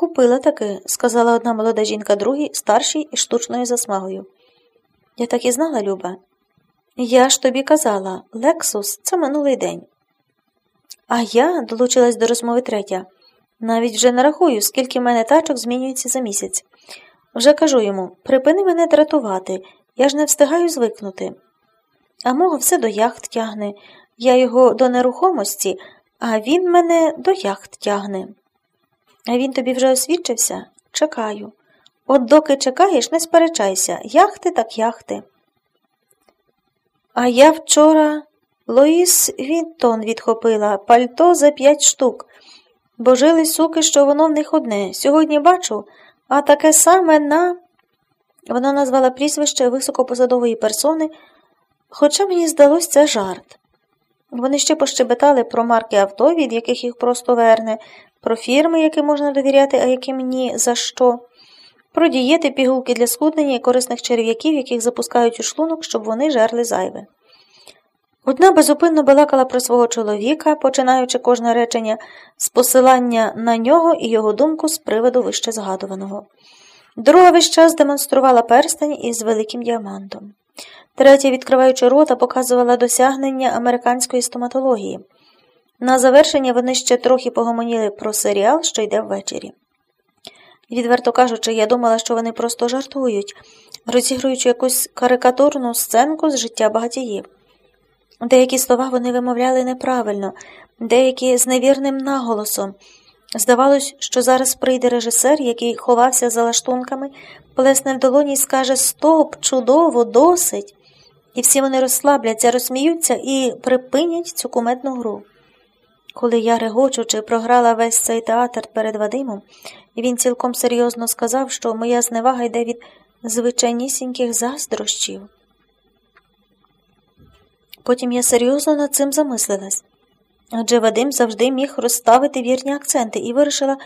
Купила таки, сказала одна молода жінка другій, старшій і штучною засмагою. Я так і знала, Люба. Я ж тобі казала, Лексус це минулий день. А я, долучилась до розмови третя, навіть вже не рахую, скільки в мене тачок змінюється за місяць. Вже кажу йому припини мене дратувати, я ж не встигаю звикнути. А мого все до яхт тягне. Я його до нерухомості, а він мене до яхт тягне. А він тобі вже освідчився? Чекаю. От доки чекаєш, не сперечайся, яхти так яхти. А я вчора Лоїс Вінтон відхопила пальто за п'ять штук, бо жили суки, що воно в них одне. Сьогодні бачу, а таке саме на. Вона назвала прізвище високопосадової персони, хоча мені здалось це жарт. Вони ще пощебетали про марки авто, від яких їх просто верне, про фірми, яким можна довіряти, а яким ні за що, про дієти, пігулки для схуднення і корисних черв'яків, яких запускають у шлунок, щоб вони жерли зайве. Одна безупинно балакала про свого чоловіка, починаючи кожне речення з посилання на нього і його думку з приводу вище згадуваного. Друга весь час демонструвала перстень із великим діамантом. Третя, відкриваючи рота, показувала досягнення американської стоматології. На завершення вони ще трохи погомоніли про серіал, що йде ввечері. Відверто кажучи, я думала, що вони просто жартують, розігруючи якусь карикатурну сценку з життя багатіїв. Деякі слова вони вимовляли неправильно, деякі з невірним наголосом. Здавалось, що зараз прийде режисер, який ховався за лаштунками, плесне в долоні і скаже Стоп, чудово, досить. І всі вони розслабляться, розсміються і припинять цю кумедну гру. Коли я, регочучи, програла весь цей театр перед Вадимом, він цілком серйозно сказав, що моя зневага йде від звичайнісіньких заздрощів. Потім я серйозно над цим замислилась. Адже Вадим завжди міг розставити вірні акценти і вирішила,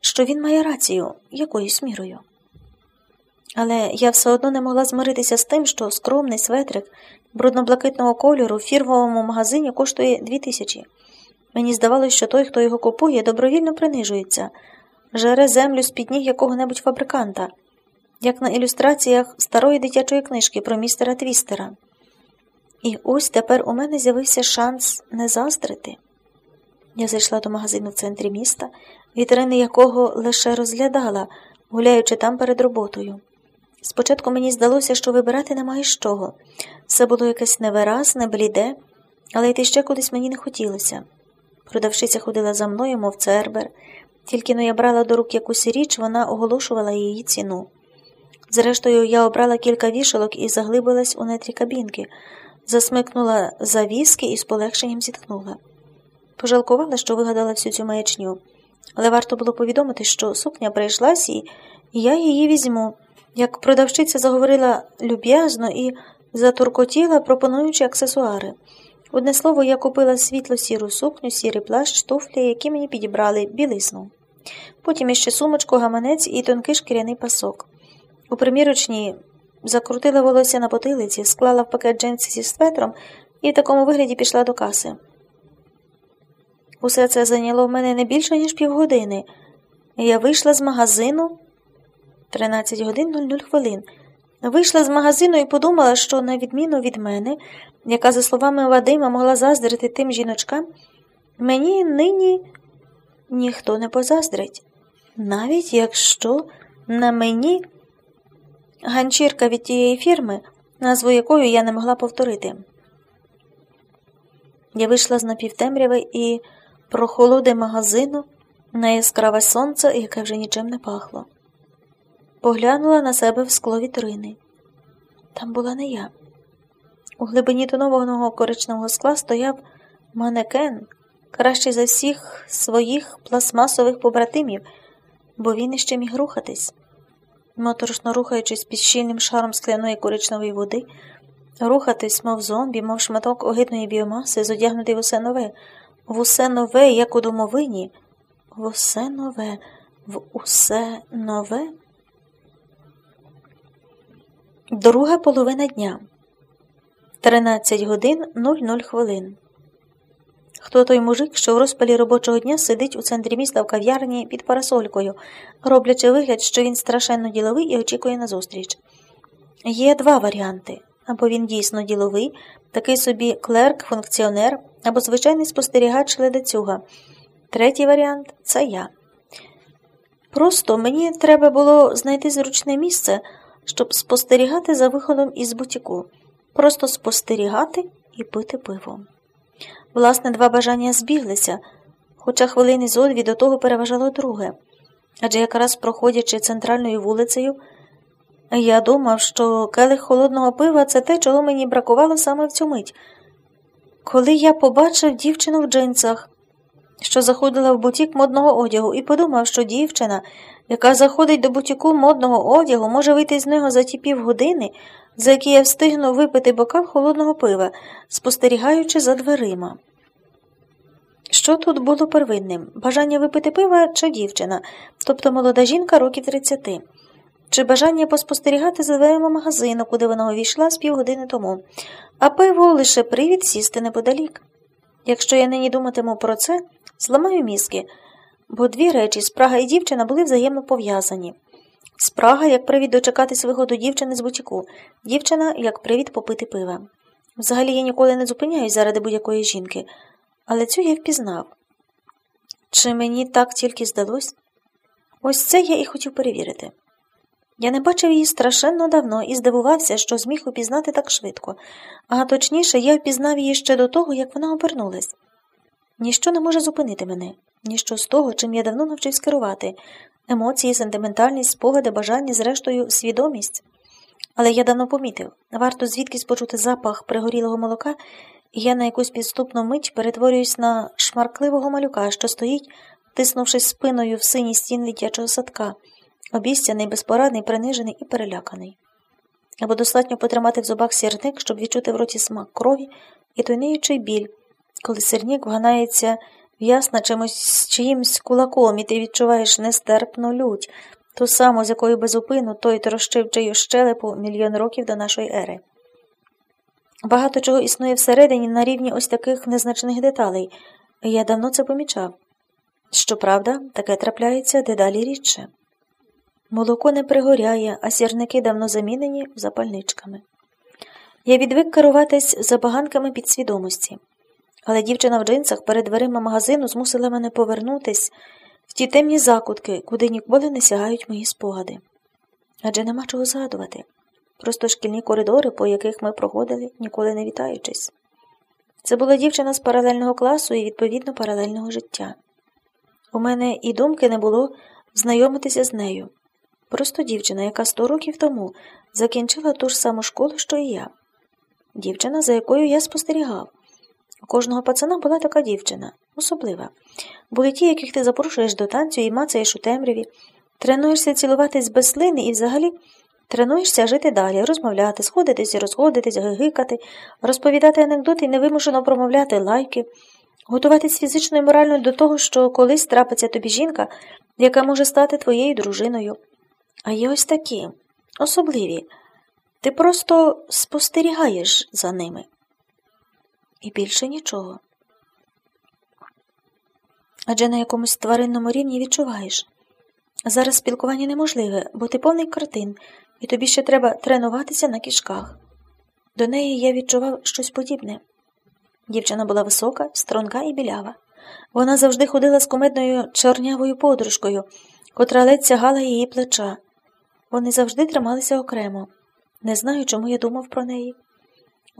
що він має рацію якоюсь мірою. Але я все одно не могла змиритися з тим, що скромний светрик брудно-блакитного кольору в фірмовому магазині коштує дві тисячі. Мені здавалося, що той, хто його купує, добровільно принижується, жере землю з під ніг якого-небудь фабриканта, як на ілюстраціях старої дитячої книжки про містера Твістера. І ось тепер у мене з'явився шанс не заздрити. Я зайшла до магазину в центрі міста, вітрини якого лише розглядала, гуляючи там перед роботою. Спочатку мені здалося, що вибирати немає з чого. Все було якесь невиразне, бліде, але йти ще кудись мені не хотілося. Продавщиця ходила за мною, мов цербер, тільки но я брала до рук якусь річ, вона оголошувала її ціну. Зрештою, я обрала кілька вішалок і заглибилась у нетрі кабінки, засмикнула завіски і з полегшенням зітхнула. Пожалкувала, що вигадала всю цю маячню, але варто було повідомити, що сукня прийшлась і я її візьму. Як продавщиця заговорила люб'язно і затуркотіла, пропонуючи аксесуари. Одне слово, я купила світло сіру сукню, сірий плащ, туфлі, які мені підібрали білисну. Потім іще сумочку, гаманець і тонкий шкіряний пасок. У примірочній закрутила волосся на потилиці, склала в пакет джинси зі светром і в такому вигляді пішла до каси. Усе це зайняло в мене не більше, ніж півгодини. Я вийшла з магазину 13 годин 00 хвилин. Вийшла з магазину і подумала, що, на відміну від мене, яка, за словами Вадима, могла заздрити тим жіночкам, мені нині ніхто не позаздрить, навіть якщо на мені ганчірка від тієї фірми, назву якої я не могла повторити. Я вийшла з напівтемряви і прохолоди магазину на яскраве сонце, яке вже нічим не пахло. Поглянула на себе в скло вітрини. Там була не я. У глибині тонованого коричневого скла стояв манекен, кращий за всіх своїх пластмасових побратимів, бо він іще міг рухатись. Моторошно рухаючись під щільним шаром скляної коричневої води, рухатись, мов зомбі, мов шматок огидної біомаси, зодягнутий в усе нове, в усе нове, як у домовині, в усе нове, в усе нове. Друга половина дня 13 годин 00 хвилин. Хто той мужик, що в розпалі робочого дня сидить у центрі міста в кав'ярні під парасолькою, роблячи вигляд, що він страшенно діловий і очікує на зустріч. Є два варіанти або він дійсно діловий, такий собі клерк, функціонер, або звичайний спостерігач ледацюга. Третій варіант це я. Просто мені треба було знайти зручне місце, щоб спостерігати за виходом із бутіку, просто спостерігати і пити пиво. Власне, два бажання збіглися, хоча хвилини зодві до того переважало друге. Адже якраз проходячи центральною вулицею, я думав, що келих холодного пива це те, чого мені бракувало саме в цю мить. Коли я побачив дівчину в джинсах, що заходила в бутік модного одягу, і подумав, що дівчина, яка заходить до бутіку модного одягу, може вийти з нього за ті півгодини, за які я встигну випити бокал холодного пива, спостерігаючи за дверима. Що тут було первинним бажання випити пива чи дівчина, тобто молода жінка років 30, чи бажання поспостерігати за дверима магазину, куди вона увійшла з півгодини тому, а пиво лише привід сісти неподалік. Якщо я нині думатиму про це, зламаю мізки, бо дві речі спрага і дівчина були взаємно пов'язані. Спрага як привід дочекатись виходу дівчини з бутіку, дівчина як привід попити пива. Взагалі я ніколи не зупиняюсь заради будь-якої жінки, але цю я впізнав. Чи мені так тільки здалось? Ось це я і хотів перевірити. Я не бачив її страшенно давно і здивувався, що зміг упізнати так швидко, а точніше, я впізнав її ще до того, як вона обернулась. Ніщо не може зупинити мене, ніщо з того, чим я давно навчився керувати емоції, сентиментальність, спогади, бажання, зрештою, свідомість. Але я давно помітив варто звідкись почути запах пригорілого молока, і я на якусь підступну мить перетворююсь на шмаркливого малюка, що стоїть, тиснувшись спиною в синій стін дитячого садка, обіцяний, безпорадний, принижений і переляканий. Або достатньо потримати в зубах сірник, щоб відчути в роті смак крові і той ниючий біль, коли сирнік вганається в'ясна чимось чиїмсь кулаком, і ти відчуваєш нестерпну лють, ту саму, з якою безупину той трощив чию щелепу мільйон років до нашої ери. Багато чого існує всередині на рівні ось таких незначних деталей, я давно це помічав. Щоправда, таке трапляється дедалі рідше. Молоко не пригоряє, а сірники давно замінені запальничками. Я відвик керуватись забаганками підсвідомості, але дівчина в джинсах перед дверима магазину змусила мене повернутись в ті темні закутки, куди ніколи не сягають мої спогади. Адже нема чого згадувати. Просто шкільні коридори, по яких ми проходили, ніколи не вітаючись. Це була дівчина з паралельного класу і, відповідно, паралельного життя. У мене і думки не було знайомитися з нею. Просто дівчина, яка сто років тому закінчила ту ж саму школу, що і я. Дівчина, за якою я спостерігав. У кожного пацана була така дівчина, особлива. Були ті, яких ти запрошуєш до танцю і мацаєш у темряві, тренуєшся цілуватись без слини і взагалі тренуєшся жити далі, розмовляти, сходитись і розходитись, гигикати, розповідати анекдоти і невимушено промовляти лайки, готуватись фізично і морально до того, що колись трапиться тобі жінка, яка може стати твоєю дружиною. А є ось такі, особливі. Ти просто спостерігаєш за ними. І більше нічого. Адже на якомусь тваринному рівні відчуваєш. Зараз спілкування неможливе, бо ти повний картин, і тобі ще треба тренуватися на кішках. До неї я відчував щось подібне. Дівчина була висока, струнка і білява. Вона завжди ходила з кумедною чорнявою подружкою, котра ледь сягала її плеча. Вони завжди трималися окремо. Не знаю, чому я думав про неї.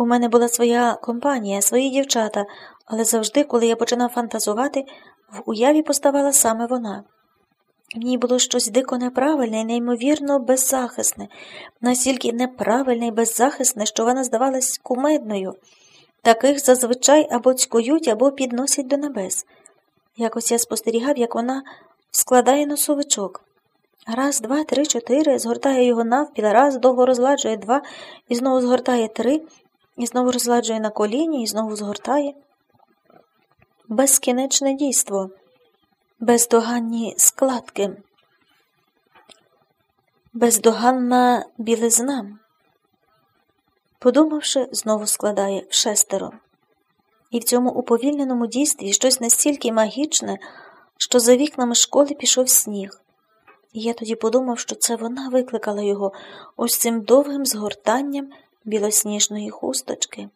У мене була своя компанія, свої дівчата, але завжди, коли я починав фантазувати, в уяві поставала саме вона. В ній було щось дико неправильне і неймовірно беззахисне, настільки неправильне і беззахисне, що вона здавалась кумедною. Таких зазвичай або цькують, або підносять до небес. Якось я спостерігав, як вона складає носовичок. Раз, два, три, чотири, згортає його навпіл, раз, довго розладжує два, і знову згортає три, і знову розладжує на коліні, і знову згортає. Безкінечне дійство, бездоганні складки, бездоганна білизна. Подумавши, знову складає в шестеро. І в цьому уповільненому дійстві щось настільки магічне, що за вікнами школи пішов сніг. І я тоді подумав, що це вона викликала його ось цим довгим згортанням білосніжної хусточки.